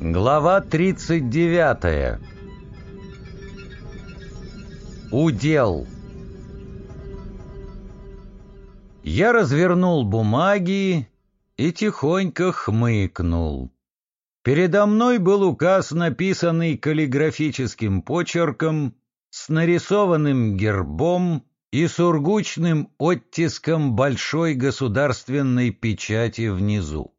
Глава 39. Удел. Я развернул бумаги и тихонько хмыкнул. Передо мной был указ, написанный каллиграфическим почерком, с нарисованным гербом и сургучным оттиском большой государственной печати внизу.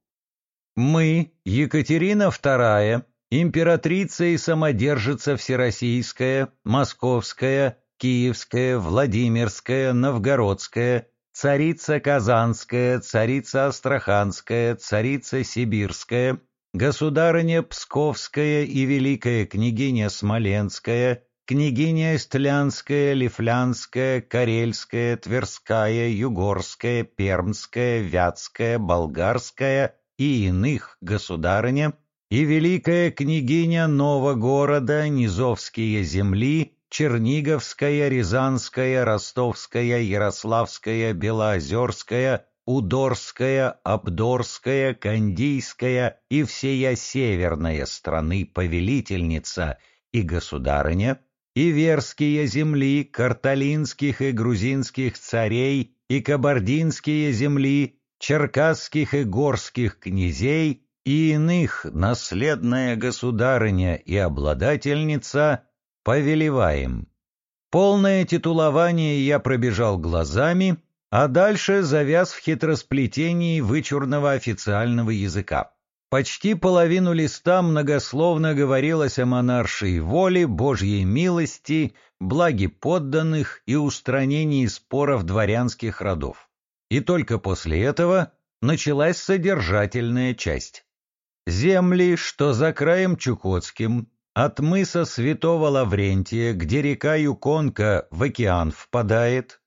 Мы, Екатерина II, императрица и самодержица Всероссийская, Московская, Киевская, Владимирская, Новгородская, царица Казанская, царица Астраханская, царица Сибирская, государыня Псковская и великая княгиня Смоленская, княгиня Эстлянская, Лифлянская, Карельская, Тверская, Югорская, Пермская, Вятская, Болгарская и иных государыня, и великая княгиня Новогорода, Низовские земли, Черниговская, Рязанская, Ростовская, Ярославская, Белоозерская, Удорская, Абдорская, Кандийская и всея северная страны повелительница и государыня, и верские земли карталинских и грузинских царей, и кабардинские земли, черкасских и горских князей и иных наследная государыня и обладательница повелеваем. Полное титулование я пробежал глазами, а дальше завяз в хитросплетении вычурного официального языка. Почти половину листа многословно говорилось о монаршей воле, Божьей милости, благе подданных и устранении споров дворянских родов. И только после этого началась содержательная часть. Земли, что за краем Чукотским, от мыса Святого Лаврентия, где река Юконка в океан впадает.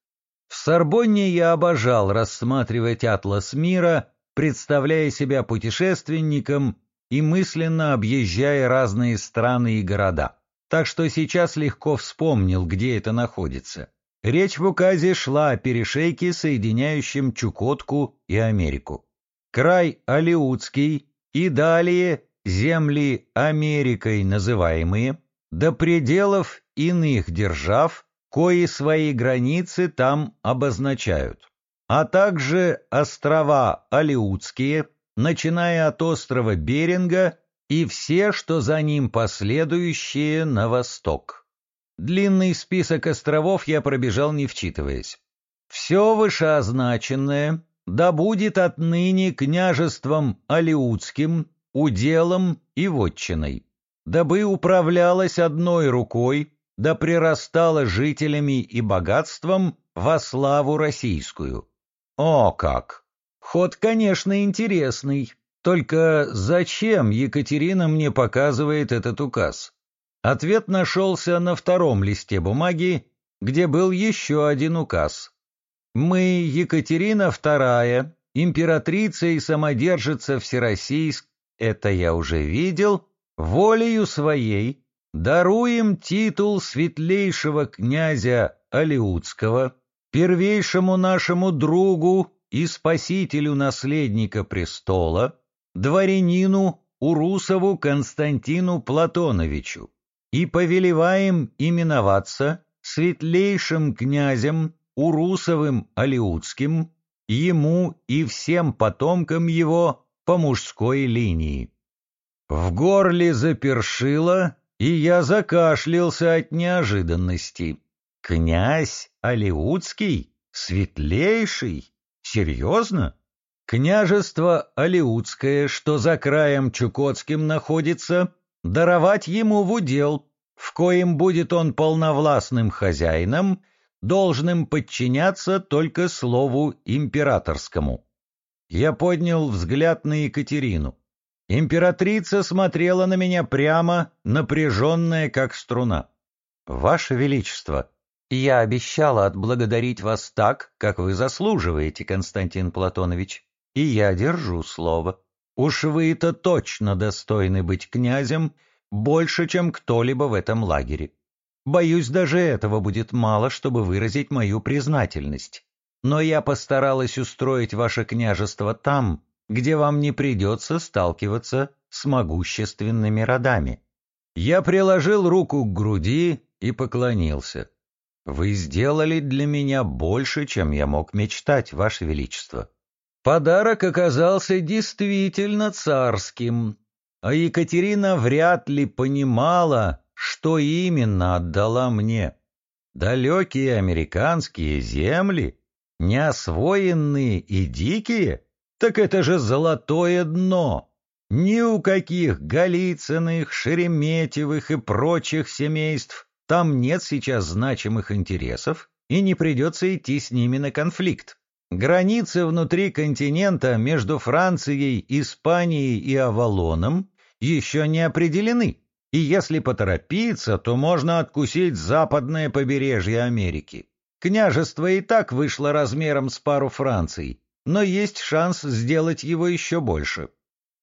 В Сорбонне я обожал рассматривать атлас мира, представляя себя путешественником и мысленно объезжая разные страны и города. Так что сейчас легко вспомнил, где это находится. Речь в указе шла о перешейке, соединяющем Чукотку и Америку. Край Алиутский и далее земли Америкой называемые, до пределов иных держав, кои свои границы там обозначают, а также острова Алиутские, начиная от острова Беринга и все, что за ним последующие на восток. Длинный список островов я пробежал, не вчитываясь. Все вышеозначенное да будет отныне княжеством Алиутским, уделом и вотчиной, дабы управлялось одной рукой, да прирастало жителями и богатством во славу российскую. О как! Ход, конечно, интересный, только зачем Екатерина мне показывает этот указ? Ответ нашелся на втором листе бумаги, где был еще один указ. «Мы, Екатерина II, императрица и самодержица Всероссийск, это я уже видел, волею своей даруем титул светлейшего князя Алиутского, первейшему нашему другу и спасителю наследника престола, дворянину Урусову Константину Платоновичу, и повелеваем именоваться светлейшим князем Урусовым Алиутским, ему и всем потомкам его по мужской линии. В горле запершило, и я закашлялся от неожиданности. Князь Алиутский? Светлейший? Серьезно? Княжество Алиутское, что за краем Чукотским находится, даровать ему в удел, в коем будет он полновластным хозяином, должным подчиняться только слову императорскому. Я поднял взгляд на Екатерину. Императрица смотрела на меня прямо, напряженная, как струна. «Ваше Величество, я обещала отблагодарить вас так, как вы заслуживаете, Константин Платонович, и я держу слово. Уж вы-то точно достойны быть князем больше, чем кто-либо в этом лагере. Боюсь, даже этого будет мало, чтобы выразить мою признательность. Но я постаралась устроить ваше княжество там, где вам не придется сталкиваться с могущественными родами. Я приложил руку к груди и поклонился. «Вы сделали для меня больше, чем я мог мечтать, Ваше Величество». Подарок оказался действительно царским, а Екатерина вряд ли понимала, что именно отдала мне. Далекие американские земли, неосвоенные и дикие, так это же золотое дно. Ни у каких Голицыных, Шереметьевых и прочих семейств там нет сейчас значимых интересов, и не придется идти с ними на конфликт. Границы внутри континента между Францией, Испанией и Авалоном еще не определены, и если поторопиться, то можно откусить западное побережье Америки. Княжество и так вышло размером с пару Франций, но есть шанс сделать его еще больше.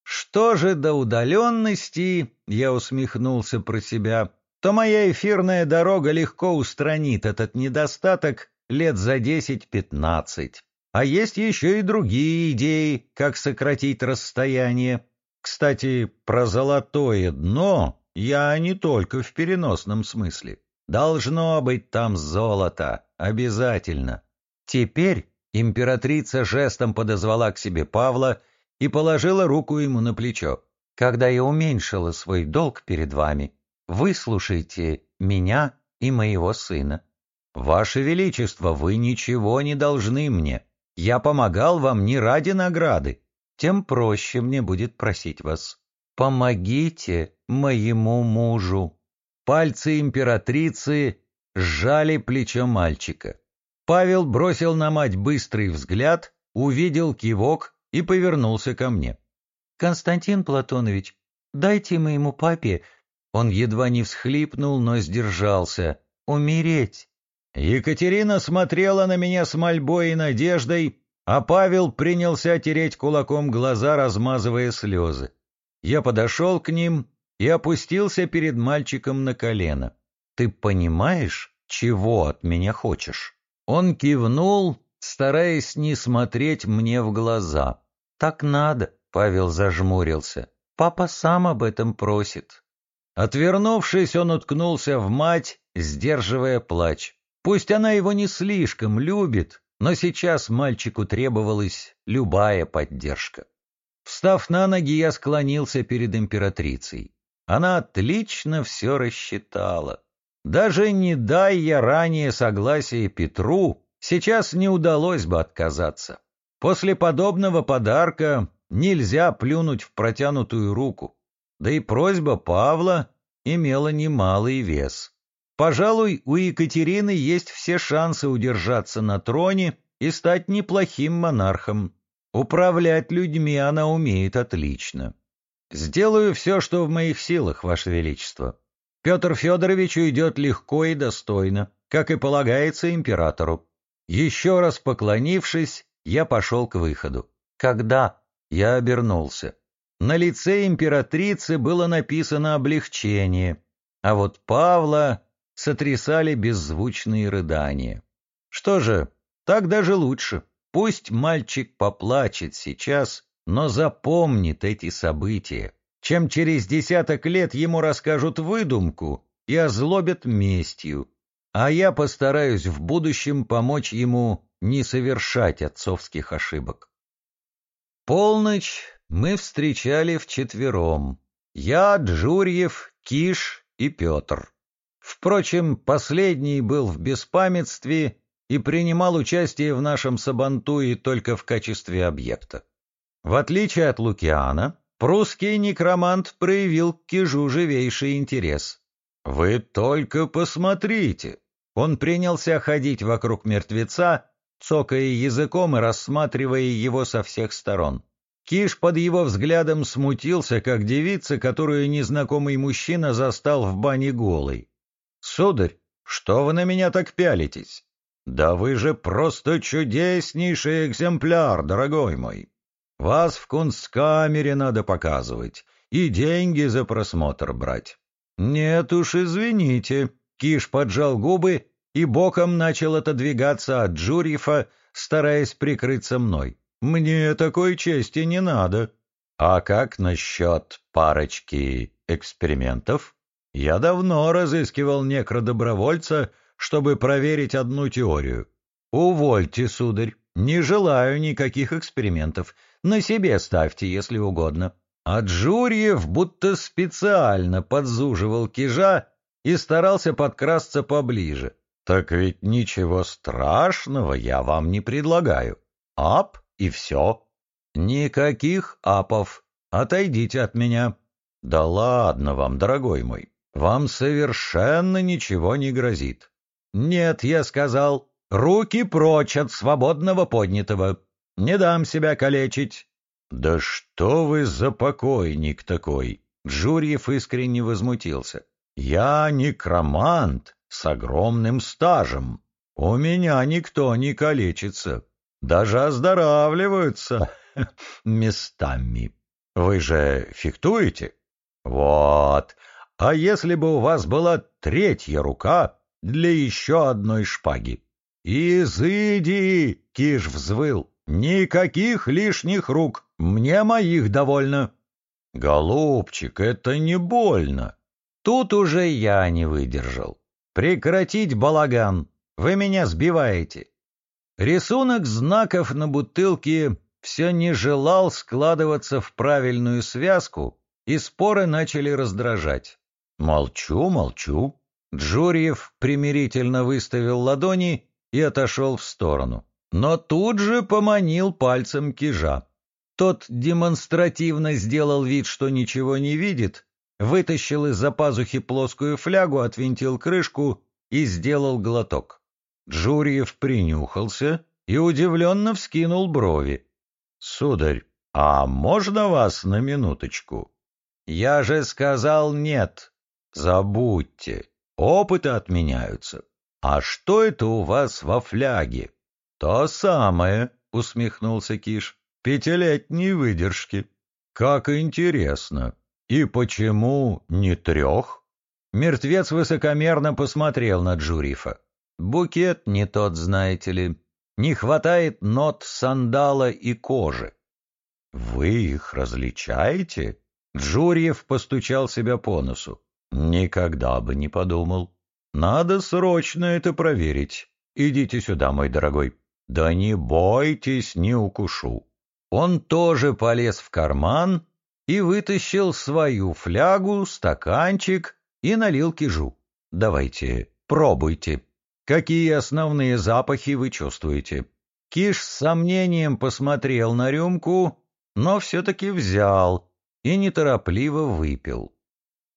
Что же до удаленности, я усмехнулся про себя, то моя эфирная дорога легко устранит этот недостаток лет за десять-пятнадцать. А есть еще и другие идеи, как сократить расстояние. Кстати, про золотое дно я не только в переносном смысле. Должно быть там золото, обязательно. Теперь императрица жестом подозвала к себе Павла и положила руку ему на плечо. «Когда я уменьшила свой долг перед вами, выслушайте меня и моего сына. Ваше Величество, вы ничего не должны мне. Я помогал вам не ради награды, тем проще мне будет просить вас. Помогите моему мужу. Пальцы императрицы сжали плечо мальчика. Павел бросил на мать быстрый взгляд, увидел кивок и повернулся ко мне. «Константин Платонович, дайте моему папе...» Он едва не всхлипнул, но сдержался. «Умереть. Екатерина смотрела на меня с мольбой и надеждой, а Павел принялся тереть кулаком глаза, размазывая слезы. Я подошел к ним и опустился перед мальчиком на колено. «Ты понимаешь, чего от меня хочешь?» Он кивнул, стараясь не смотреть мне в глаза. «Так надо», — Павел зажмурился. «Папа сам об этом просит». Отвернувшись, он уткнулся в мать, сдерживая плач. Пусть она его не слишком любит, но сейчас мальчику требовалась любая поддержка. Встав на ноги, я склонился перед императрицей. Она отлично все рассчитала. Даже не дай я ранее согласие Петру, сейчас не удалось бы отказаться. После подобного подарка нельзя плюнуть в протянутую руку. Да и просьба Павла имела немалый вес. Пожалуй, у Екатерины есть все шансы удержаться на троне и стать неплохим монархом. Управлять людьми она умеет отлично. Сделаю все, что в моих силах, Ваше Величество. Петр Федорович уйдет легко и достойно, как и полагается императору. Еще раз поклонившись, я пошел к выходу. Когда? Я обернулся. На лице императрицы было написано облегчение, а вот Павла сотрясали беззвучные рыдания. Что же, так даже лучше. Пусть мальчик поплачет сейчас, но запомнит эти события, чем через десяток лет ему расскажут выдумку и озлобят местью, а я постараюсь в будущем помочь ему не совершать отцовских ошибок. Полночь мы встречали вчетвером. Я, Джурьев, Киш и Петр. Впрочем, последний был в беспамятстве и принимал участие в нашем сабантуе только в качестве объекта. В отличие от Лукиана, прусский некромант проявил к Кижу живейший интерес. «Вы только посмотрите!» Он принялся ходить вокруг мертвеца, цокая языком и рассматривая его со всех сторон. Киш под его взглядом смутился, как девица, которую незнакомый мужчина застал в бане голой. «Сударь, что вы на меня так пялитесь? Да вы же просто чудеснейший экземпляр, дорогой мой. Вас в кунсткамере надо показывать и деньги за просмотр брать». «Нет уж, извините». Киш поджал губы и боком начал отодвигаться от Джурьефа, стараясь прикрыться мной. «Мне такой чести не надо». А как насчет парочки экспериментов? Я давно разыскивал некродобровольца, чтобы проверить одну теорию. Увольте, сударь, не желаю никаких экспериментов. На себе ставьте, если угодно. А Джурьев будто специально подзуживал кижа и старался подкрасться поближе. Так ведь ничего страшного я вам не предлагаю. Ап и все. Никаких апов. Отойдите от меня. Да ладно вам, дорогой мой. Вам совершенно ничего не грозит. Нет, я сказал, руки прочь от свободного поднятого. Не дам себя калечить. Да что вы за покойник такой? Джурьев искренне возмутился. Я некромант с огромным стажем. У меня никто не калечится, даже оздоравливаются местами. Вы же фехтуете? Вот. А если бы у вас была третья рука для еще одной шпаги? «Изыди!» — Киш взвыл. «Никаких лишних рук! Мне моих довольно!» «Голубчик, это не больно!» Тут уже я не выдержал. «Прекратить балаган! Вы меня сбиваете!» Рисунок знаков на бутылке все не желал складываться в правильную связку, и споры начали раздражать. Молчу, молчу. Джурьев примирительно выставил ладони и отошел в сторону, но тут же поманил пальцем кижа. Тот демонстративно сделал вид, что ничего не видит, вытащил из-за пазухи плоскую флягу, отвинтил крышку и сделал глоток. Джурьев принюхался и удивленно вскинул брови. — Сударь, а можно вас на минуточку? — Я же сказал нет. Забудьте, опыты отменяются. А что это у вас во фляге? — То самое, — усмехнулся Киш, — пятилетней выдержки. Как интересно. «И почему не трех?» Мертвец высокомерно посмотрел на Джурифа. «Букет не тот, знаете ли. Не хватает нот сандала и кожи». «Вы их различаете?» Джурьев постучал себя по носу. «Никогда бы не подумал. Надо срочно это проверить. Идите сюда, мой дорогой. Да не бойтесь, не укушу». Он тоже полез в карман и вытащил свою флягу, стаканчик и налил кижу. «Давайте, пробуйте. Какие основные запахи вы чувствуете?» Киш с сомнением посмотрел на рюмку, но все-таки взял и неторопливо выпил.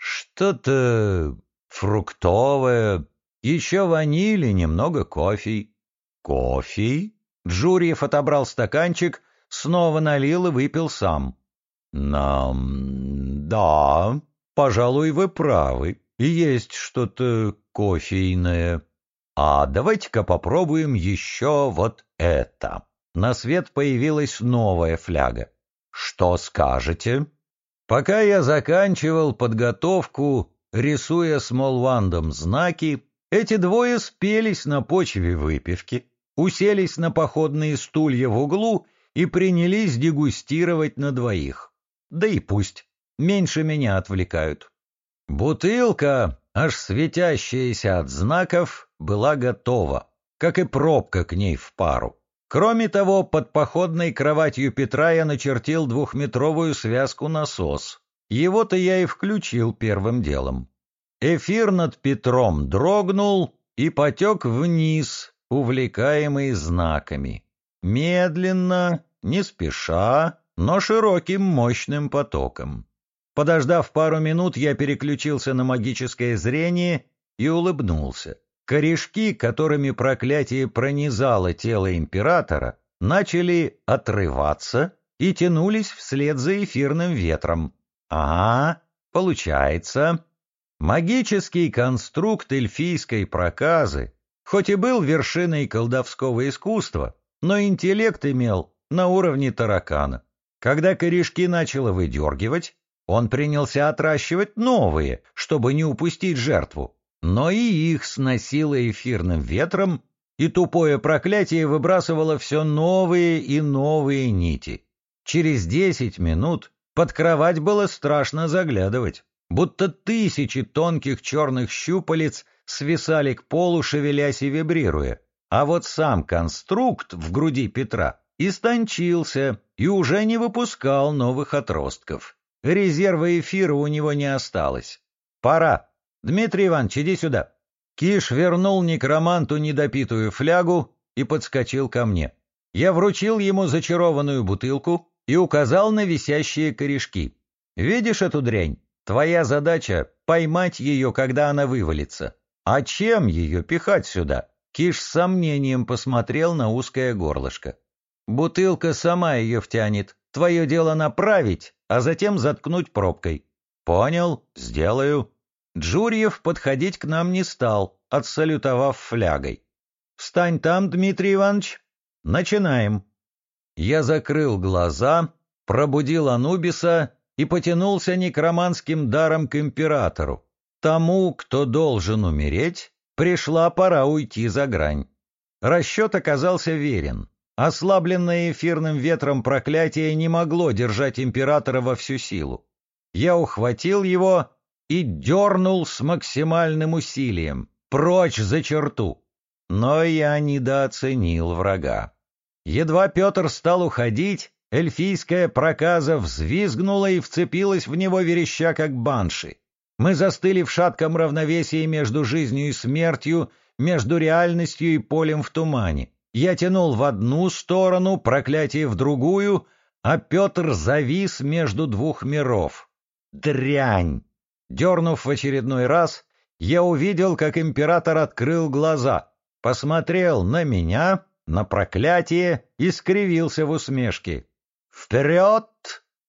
«Что-то фруктовое, еще ванили, немного кофе». «Кофе?» Джурьев отобрал стаканчик, снова налил и выпил сам. «Нам... да, пожалуй, вы правы. Есть что-то кофейное. А давайте-ка попробуем еще вот это». На свет появилась новая фляга. «Что скажете?» Пока я заканчивал подготовку, рисуя смолвандом знаки, эти двое спелись на почве выпивки, уселись на походные стулья в углу и принялись дегустировать на двоих. Да и пусть. Меньше меня отвлекают. Бутылка, аж светящаяся от знаков, была готова, как и пробка к ней в пару. Кроме того, под походной кроватью Петра я начертил двухметровую связку насос. Его-то я и включил первым делом. Эфир над Петром дрогнул и потек вниз, увлекаемый знаками. Медленно, не спеша, но широким мощным потоком. Подождав пару минут, я переключился на магическое зрение и улыбнулся. Корешки, которыми проклятие пронизало тело императора, начали отрываться и тянулись вслед за эфирным ветром. Ага, получается. Магический конструкт эльфийской проказы, хоть и был вершиной колдовского искусства, но интеллект имел на уровне таракана. Когда корешки начало выдергивать, он принялся отращивать новые, чтобы не упустить жертву. Но и их сносило эфирным ветром, и тупое проклятие выбрасывало все новые и новые нити. Через десять минут Под кровать было страшно заглядывать, будто тысячи тонких черных щупалец свисали к полу, шевелясь и вибрируя. А вот сам конструкт в груди Петра истончился и уже не выпускал новых отростков. Резерва эфира у него не осталось. «Пора. Дмитрий Иванович, иди сюда». Киш вернул некроманту недопитую флягу и подскочил ко мне. Я вручил ему зачарованную бутылку и указал на висящие корешки. «Видишь эту дрянь? Твоя задача — поймать ее, когда она вывалится. А чем ее пихать сюда?» Киш с сомнением посмотрел на узкое горлышко. «Бутылка сама ее втянет. Твое дело направить, а затем заткнуть пробкой». «Понял, сделаю». Джурьев подходить к нам не стал, отсалютовав флягой. «Встань там, Дмитрий Иванович. Начинаем». Я закрыл глаза, пробудил Анубиса и потянулся некроманским даром к императору. Тому, кто должен умереть, пришла пора уйти за грань. Расчет оказался верен. Ослабленное эфирным ветром проклятие не могло держать императора во всю силу. Я ухватил его и дернул с максимальным усилием, прочь за черту. Но я недооценил врага. Едва Петр стал уходить, эльфийская проказа взвизгнула и вцепилась в него вереща, как банши. Мы застыли в шатком равновесии между жизнью и смертью, между реальностью и полем в тумане. Я тянул в одну сторону, проклятие в другую, а Петр завис между двух миров. Дрянь! Дернув в очередной раз, я увидел, как император открыл глаза, посмотрел на меня, на проклятие и скривился в усмешке. «Вперед!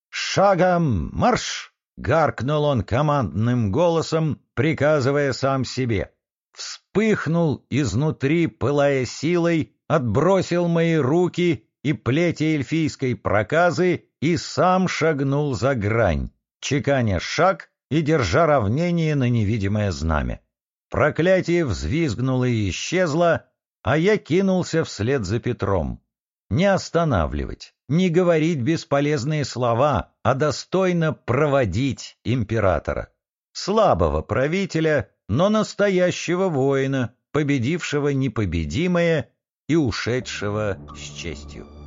Шагом марш!» — гаркнул он командным голосом, приказывая сам себе. Вспыхнул изнутри, пылая силой, отбросил мои руки и плети эльфийской проказы и сам шагнул за грань, чеканя шаг и держа равнение на невидимое знамя. Проклятие взвизгнуло и исчезло, а я кинулся вслед за Петром. Не останавливать, не говорить бесполезные слова, а достойно проводить императора. Слабого правителя, но настоящего воина, победившего непобедимое и ушедшего с честью.